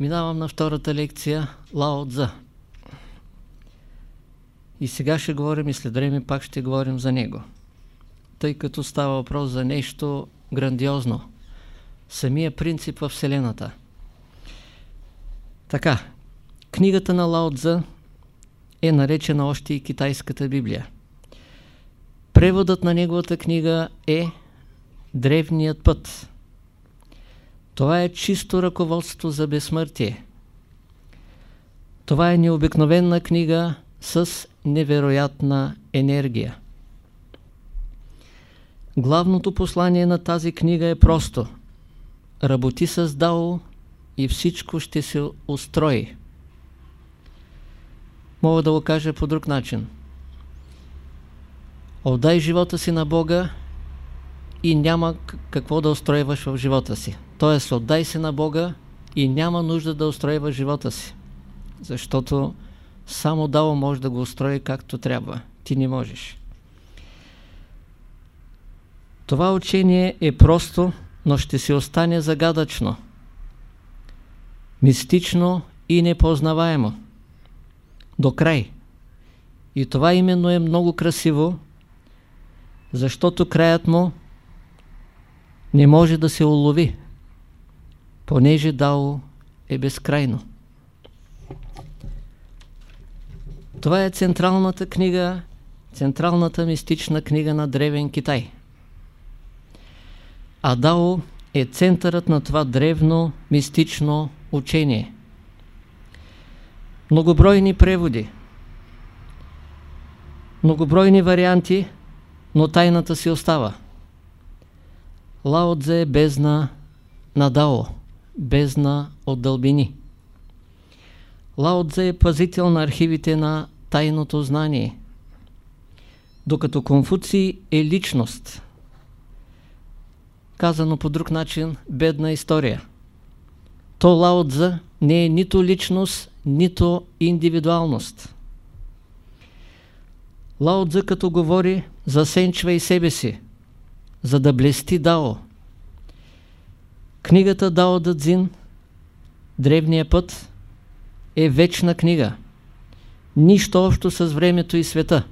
Минавам на втората лекция Лао Цзъ. И сега ще говорим и след време пак ще говорим за него. Тъй като става въпрос за нещо грандиозно. Самия принцип в Вселената. Така, книгата на Лао Цзъ е наречена още и Китайската Библия. Преводът на неговата книга е Древният път. Това е чисто ръководство за безсмъртие. Това е необикновена книга с невероятна енергия. Главното послание на тази книга е просто. Работи с Дао и всичко ще се устрои. Мога да го кажа по друг начин. Отдай живота си на Бога и няма какво да устройваш в живота си. Тоест, отдай се на Бога и няма нужда да устройваш живота си. Защото само Дао може да го устрои както трябва. Ти не можеш. Това учение е просто, но ще си остане загадъчно, мистично и непознаваемо. До край. И това именно е много красиво, защото краят му не може да се улови, понеже Дао е безкрайно. Това е централната книга, централната мистична книга на Древен Китай. А Дао е центърът на това древно мистично учение. Многобройни преводи, многобройни варианти, но тайната си остава. Лао Цзе е бездна на Дао, бездна от дълбини. Лао Цзе е пазител на архивите на тайното знание, докато Конфуций е личност. Казано по друг начин, бедна история. То Лао Цзе не е нито личност, нито индивидуалност. Лао Цзе като говори, засенчва и себе си, за да блести Дао. Книгата Дао Дадзин, Древния път, е вечна книга. Нищо общо с времето и света.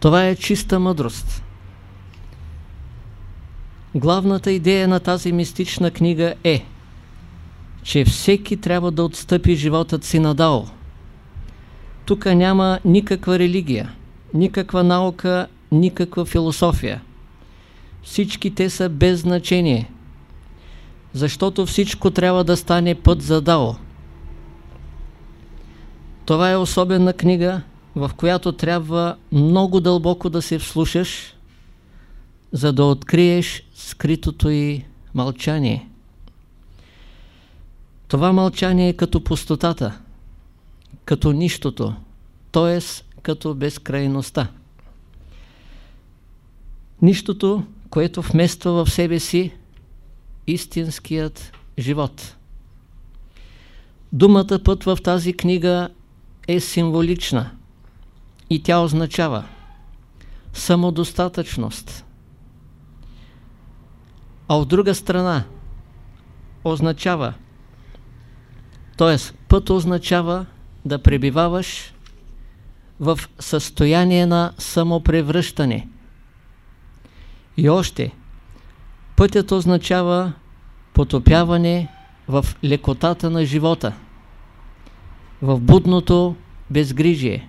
Това е чиста мъдрост. Главната идея на тази мистична книга е, че всеки трябва да отстъпи животът си на Дао. Тук няма никаква религия, никаква наука, никаква философия. Всички те са без значение, защото всичко трябва да стане път за Дао. Това е особена книга, в която трябва много дълбоко да се вслушаш, за да откриеш скритото и мълчание. Това мълчание е като пустотата, като нищото, т.е. като безкрайността. Нищото, което вмества в себе си истинският живот. Думата път в тази книга е символична и тя означава самодостатъчност. А от друга страна означава т.е. път означава да пребиваваш в състояние на самопревръщане. И още, пътят означава потопяване в лекотата на живота, в будното безгрижие.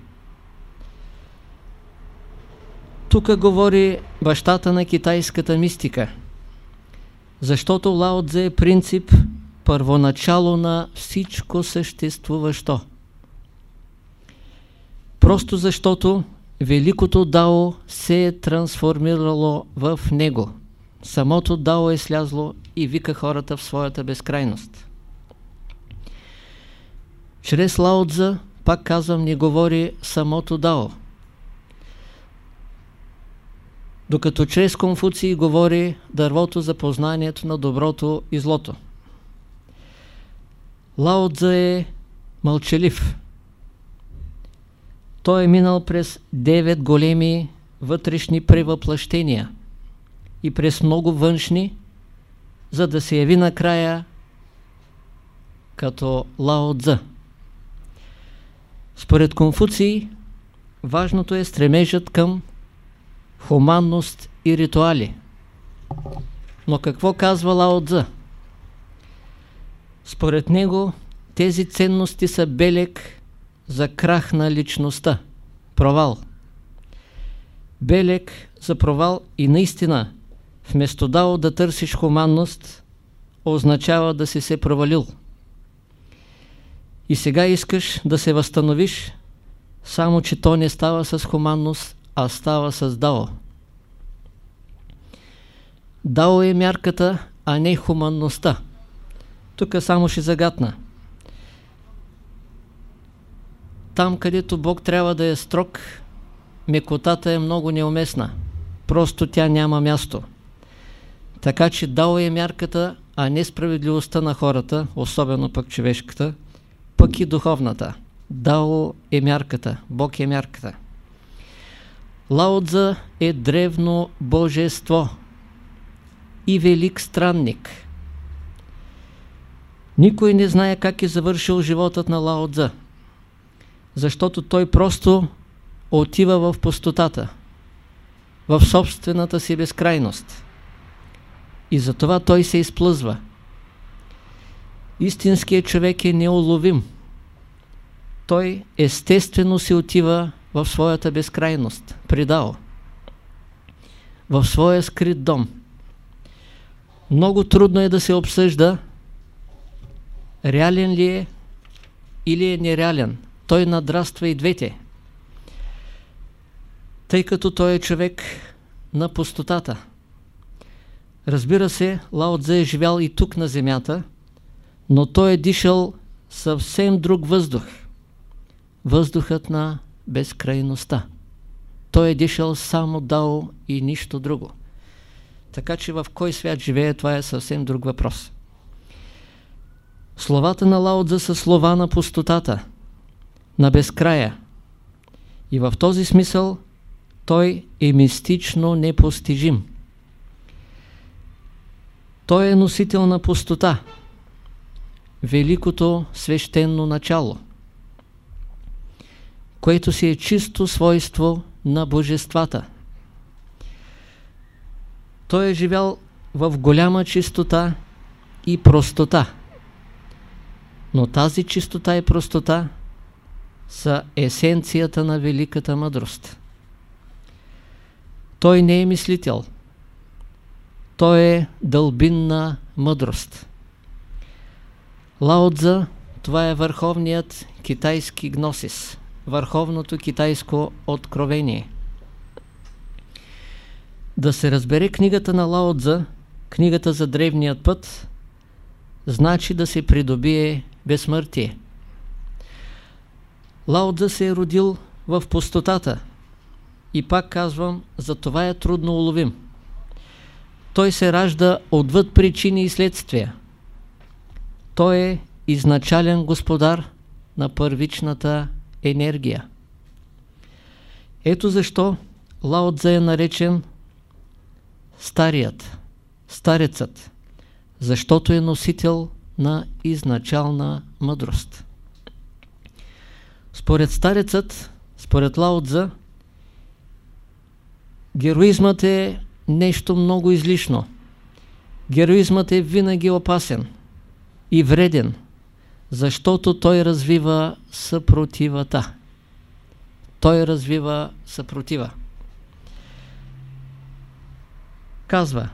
Тук говори бащата на китайската мистика, защото Лао Цзе е принцип първоначало на всичко съществуващо. Просто защото Великото Дао се е трансформирало в него. Самото Дао е слязло и вика хората в своята безкрайност. Чрез Лао Цзъ, пак казвам, ни говори самото Дао. Докато чрез Конфуций говори дървото за познанието на доброто и злото. Лао Цзъ е мълчалив. Той е минал през 9 големи вътрешни превъплъщения и през много външни, за да се яви накрая като Лао Цзъ. Според Конфуций, важното е стремежът към хуманност и ритуали. Но какво казва Лао Цзъ? Според него тези ценности са белег за крах на личността, провал. Белег за провал и наистина, вместо дао да търсиш хуманност, означава да си се провалил. И сега искаш да се възстановиш, само че то не става с хуманност, а става с дао. Дао е мярката, а не хуманността. Тук само ще загатна. Там, където Бог трябва да е строг, мекотата е много неуместна. Просто тя няма място. Така че дао е мярката, а не справедливостта на хората, особено пък човешката, пък и духовната. Дао е мярката, Бог е мярката. Лаотза е древно божество и велик странник. Никой не знае как е завършил животът на Лаотза, защото той просто отива в пустотата, в собствената си безкрайност. И затова той се изплъзва. Истинският човек е неуловим. Той естествено се отива в своята безкрайност, предал, в своя скрит дом. Много трудно е да се обсъжда реален ли е или е нереален. Той надраства и двете. Тъй като той е човек на пустотата. Разбира се, Лао е живял и тук на земята, но той е дишал съвсем друг въздух. Въздухът на безкрайността. Той е дишал само дао и нищо друго. Така че в кой свят живее, това е съвсем друг въпрос. Словата на Лао са слова на пустотата, на безкрая. И в този смисъл той е мистично непостижим. Той е носител на пустота, великото свещено начало, което си е чисто свойство на божествата. Той е живял в голяма чистота и простота. Но тази чистота и простота са есенцията на великата мъдрост. Той не е мислител. Той е дълбинна мъдрост. Лаотза, това е върховният китайски гносис, върховното китайско откровение. Да се разбере книгата на Лаотза, книгата за древният път, значи да се придобие безсмъртие. Лаотза се е родил в пустотата и пак казвам, за това е трудно уловим. Той се ражда отвъд причини и следствия. Той е изначален господар на първичната енергия. Ето защо Лао Цзэ е наречен старият, старецът, защото е носител на изначална мъдрост. Според старецът, според Лао Цзэ, героизмът е нещо много излишно. Героизмът е винаги опасен и вреден, защото той развива съпротивата. Той развива съпротива. Казва,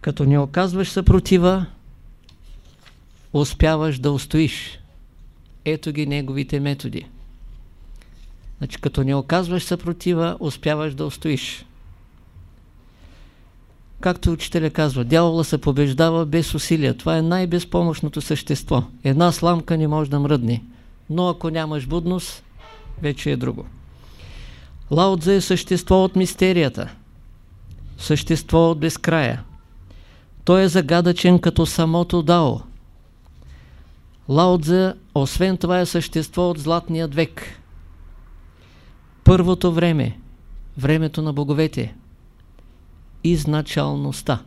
като не оказваш съпротива, успяваш да устоиш. Ето ги неговите методи. Значи, като не оказваш съпротива, успяваш да устоиш. Както учителя казва, дявола се побеждава без усилия. Това е най-безпомощното същество. Една сламка не може да мръдне. Но ако нямаш будност, вече е друго. Лаотза е същество от мистерията. Същество от безкрая. Той е загадъчен като самото Дао. Лаотза, освен това е същество от златният век. Първото време, времето на боговете, изначалността.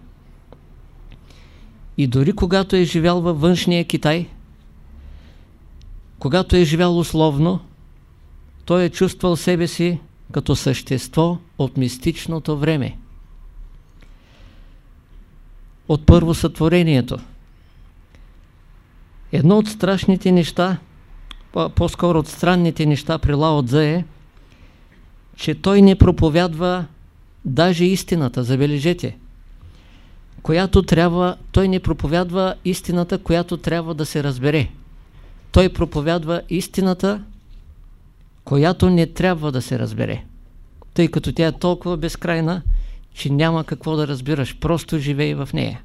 И дори когато е живял във външния Китай, Когато е живял условно, той е чувствал себе си като същество от мистичното време. От първо сътворението. Едно от страшните неща, по-скоро от странните неща при Лао Цзэ е, че той не проповядва даже истината, забележете, която трябва, той не проповядва истината, която трябва да се разбере. Той проповядва истината, която не трябва да се разбере. Тъй като тя е толкова безкрайна, че няма какво да разбираш, просто живей в нея.